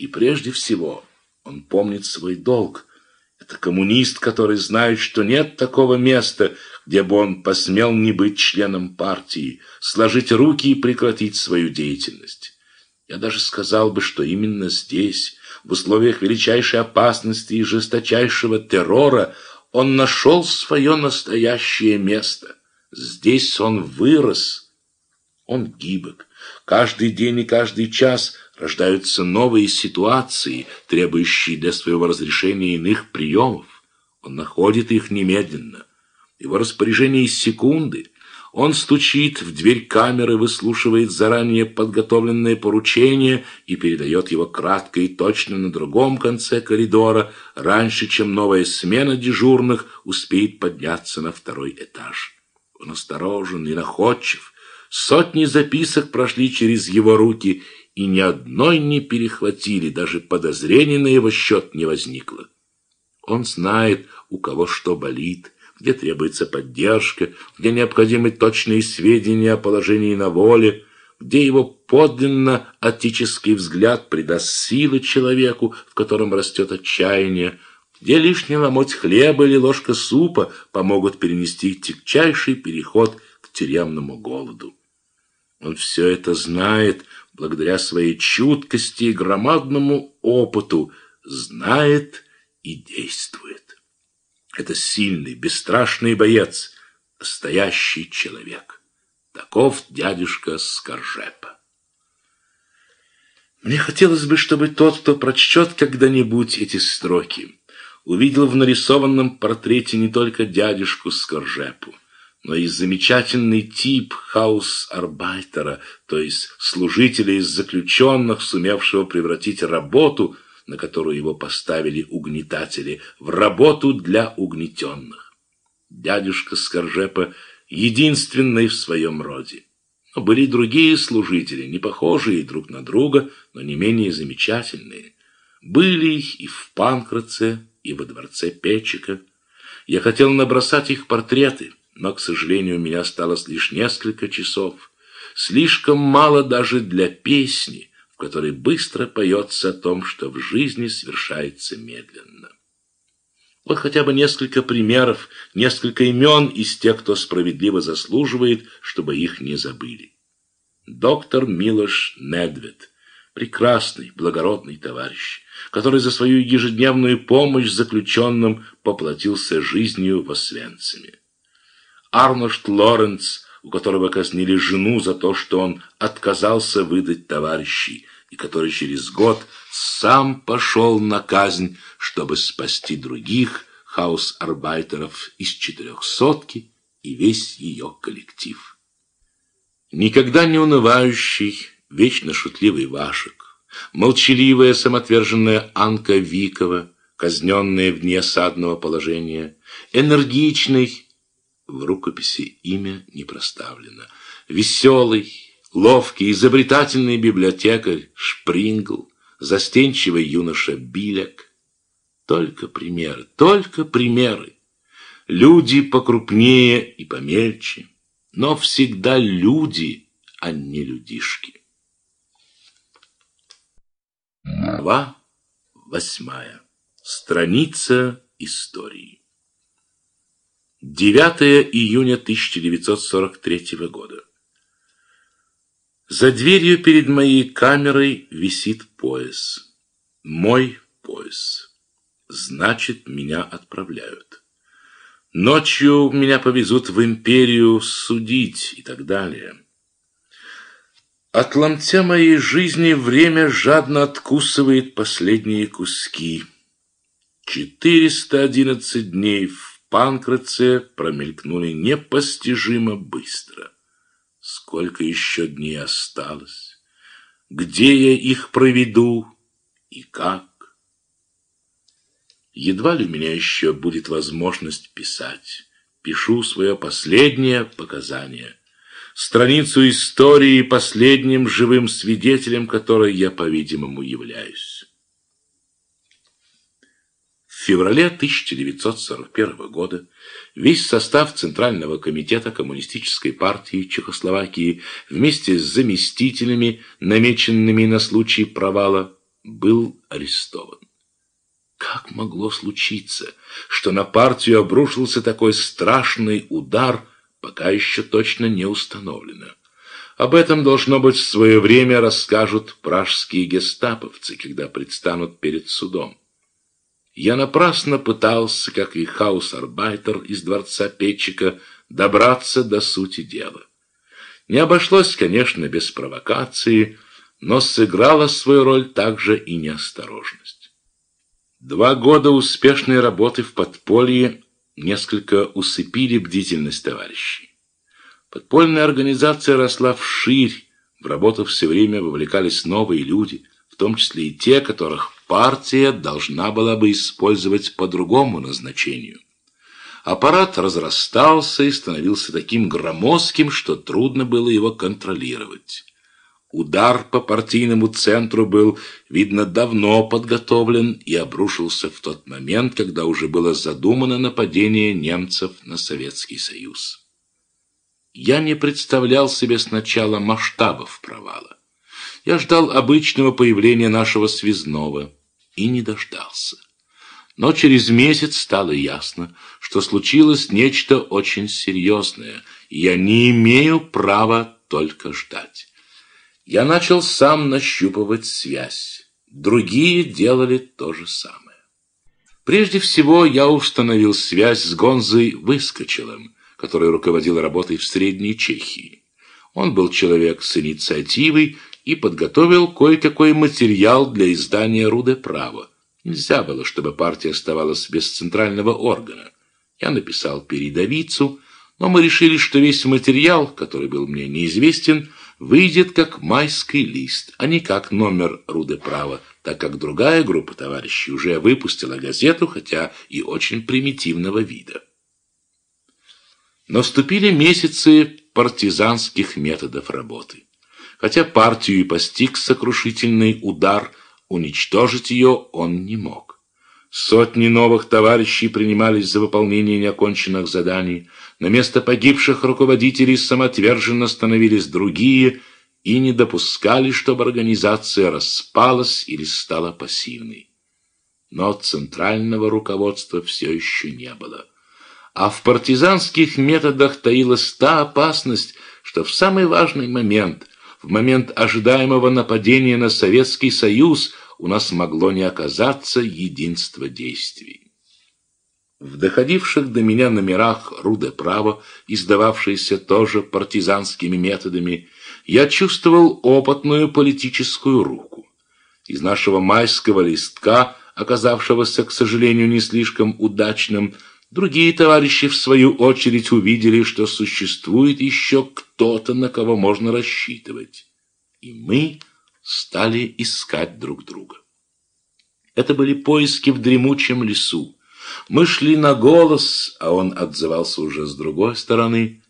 И прежде всего он помнит свой долг. Это коммунист, который знает, что нет такого места, где бы он посмел не быть членом партии, сложить руки и прекратить свою деятельность. Я даже сказал бы, что именно здесь, в условиях величайшей опасности и жесточайшего террора, он нашел свое настоящее место. Здесь он вырос. Он гибок. Каждый день и каждый час рождаются новые ситуации, требующие для своего разрешения иных приемов. Он находит их немедленно. Его распоряжение из секунды. Он стучит в дверь камеры, выслушивает заранее подготовленное поручение и передает его кратко и точно на другом конце коридора, раньше, чем новая смена дежурных успеет подняться на второй этаж. Он осторожен и находчив. Сотни записок прошли через его руки, и ни одной не перехватили, даже подозрений на его счет не возникло. Он знает, у кого что болит, где требуется поддержка, где необходимы точные сведения о положении на воле, где его подлинно отеческий взгляд придаст силы человеку, в котором растет отчаяние, где лишний ломоть хлеба или ложка супа помогут перенести тягчайший переход к тюремному голоду. Он все это знает благодаря своей чуткости и громадному опыту, знает и действует. Это сильный, бесстрашный боец, настоящий человек. Таков дядюшка Скоржепа. Мне хотелось бы, чтобы тот, кто прочтет когда-нибудь эти строки, увидел в нарисованном портрете не только дядюшку Скоржепу, но и замечательный тип хаус-арбайтера, то есть служителя из заключенных, сумевшего превратить работу – на которую его поставили угнетатели, в работу для угнетенных. Дядюшка Скоржепа единственный в своем роде. Но были и другие служители, не похожие друг на друга, но не менее замечательные. Были их и в Панкратце, и во дворце Печика. Я хотел набросать их портреты, но, к сожалению, у меня осталось лишь несколько часов. Слишком мало даже для песни, в которой быстро поется о том, что в жизни совершается медленно. Вот хотя бы несколько примеров, несколько имен из тех, кто справедливо заслуживает, чтобы их не забыли. Доктор Милош Недвед, прекрасный, благородный товарищ, который за свою ежедневную помощь заключенным поплатился жизнью в Освенциме. Арнольд Лоренц, у которого казнили жену за то, что он отказался выдать товарищей, и который через год сам пошел на казнь, чтобы спасти других хаус-арбайтеров из четырехсотки и весь ее коллектив. Никогда не унывающий, вечно шутливый Вашек, молчаливая самоотверженная Анка Викова, казненная в дни осадного положения, энергичный, в рукописи имя не проставлено, веселый, Ловкий, изобретательный библиотекарь Шпрингл, застенчивый юноша Биляк. Только примеры, только примеры. Люди покрупнее и помельче, но всегда люди, а не людишки. Глава восьмая. Страница истории. 9 июня 1943 года. За дверью перед моей камерой висит пояс. Мой пояс. Значит, меня отправляют. Ночью меня повезут в империю судить и так далее. От ломтя моей жизни время жадно откусывает последние куски. 411 дней в Панкратце промелькнули непостижимо быстро. Сколько еще дней осталось? Где я их проведу и как? Едва ли у меня еще будет возможность писать. Пишу свое последнее показание. Страницу истории последним живым свидетелем которой я, по-видимому, являюсь. В феврале 1941 года весь состав Центрального комитета Коммунистической партии Чехословакии вместе с заместителями, намеченными на случай провала, был арестован. Как могло случиться, что на партию обрушился такой страшный удар, пока еще точно не установлено? Об этом, должно быть, в свое время расскажут пражские гестаповцы, когда предстанут перед судом. Я напрасно пытался, как и хаус-арбайтер из дворца Петчика, добраться до сути дела. Не обошлось, конечно, без провокации, но сыграла свою роль также и неосторожность. Два года успешной работы в подполье несколько усыпили бдительность товарищей. Подпольная организация росла вширь, в работу все время вовлекались новые люди, в том числе и те, которых партия должна была бы использовать по другому назначению. Аппарат разрастался и становился таким громоздким, что трудно было его контролировать. Удар по партийному центру был, видно, давно подготовлен и обрушился в тот момент, когда уже было задумано нападение немцев на Советский Союз. Я не представлял себе сначала масштабов провала. Я ждал обычного появления нашего связного и не дождался. Но через месяц стало ясно, что случилось нечто очень серьезное, и я не имею права только ждать. Я начал сам нащупывать связь. Другие делали то же самое. Прежде всего я установил связь с Гонзой Выскочилом, который руководил работой в Средней Чехии. Он был человек с инициативой и подготовил кое-какой материал для издания «Руде право», Нельзя было, чтобы партия оставалась без центрального органа. Я написал передовицу, но мы решили, что весь материал, который был мне неизвестен, выйдет как майский лист, а не как номер Руды права, так как другая группа товарищей уже выпустила газету, хотя и очень примитивного вида. Наступили месяцы партизанских методов работы. Хотя партию и постиг сокрушительный удар – Уничтожить ее он не мог. Сотни новых товарищей принимались за выполнение неоконченных заданий. На место погибших руководителей самоотверженно становились другие и не допускали, чтобы организация распалась или стала пассивной. Но центрального руководства все еще не было. А в партизанских методах таилась та опасность, что в самый важный момент, в момент ожидаемого нападения на Советский Союз, у нас могло не оказаться единства действий. В доходивших до меня номерах «Руде право», издававшиеся тоже партизанскими методами, я чувствовал опытную политическую руку. Из нашего майского листка, оказавшегося, к сожалению, не слишком удачным, другие товарищи, в свою очередь, увидели, что существует еще кто-то, на кого можно рассчитывать. И мы стали искать друг друга. Это были поиски в дремучем лесу. Мы шли на голос, а он отзывался уже с другой стороны.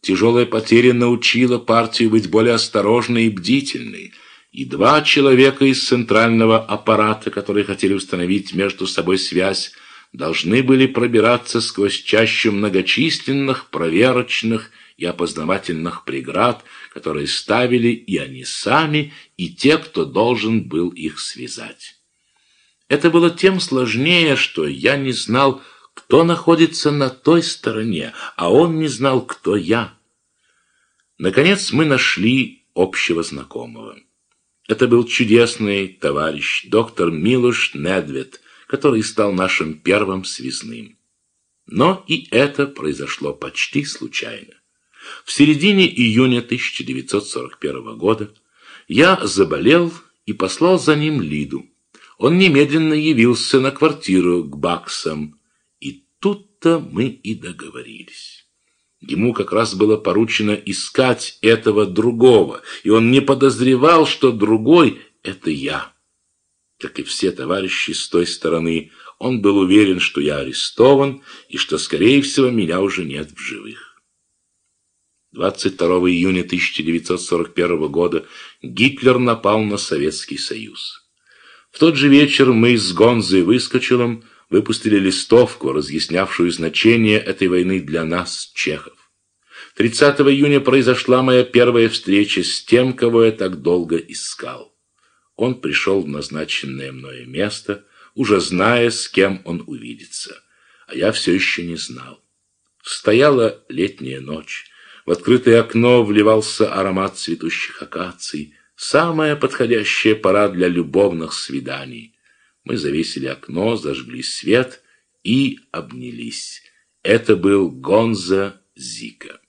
Тяжелая потеря научила партию быть более осторожной и бдительной, и два человека из центрального аппарата, которые хотели установить между собой связь, должны были пробираться сквозь чащу многочисленных проверочных и опознавательных преград, которые ставили и они сами, и те, кто должен был их связать. Это было тем сложнее, что я не знал, кто находится на той стороне, а он не знал, кто я. Наконец мы нашли общего знакомого. Это был чудесный товарищ, доктор Милуш Недвед, который стал нашим первым связным. Но и это произошло почти случайно. В середине июня 1941 года я заболел и послал за ним Лиду. Он немедленно явился на квартиру к Баксам, и тут-то мы и договорились. Ему как раз было поручено искать этого другого, и он не подозревал, что другой — это я. Как и все товарищи с той стороны, он был уверен, что я арестован и что, скорее всего, меня уже нет в живых. 22 июня 1941 года Гитлер напал на Советский Союз. В тот же вечер мы с Гонзой Выскочилом выпустили листовку, разъяснявшую значение этой войны для нас, чехов. 30 июня произошла моя первая встреча с тем, кого я так долго искал. Он пришел в назначенное мною место, уже зная, с кем он увидится. А я все еще не знал. Стояла летняя ночь. В открытое окно вливался аромат цветущих акаций. Самая подходящая пора для любовных свиданий. Мы завесили окно, зажгли свет и обнялись. Это был Гонза Зика.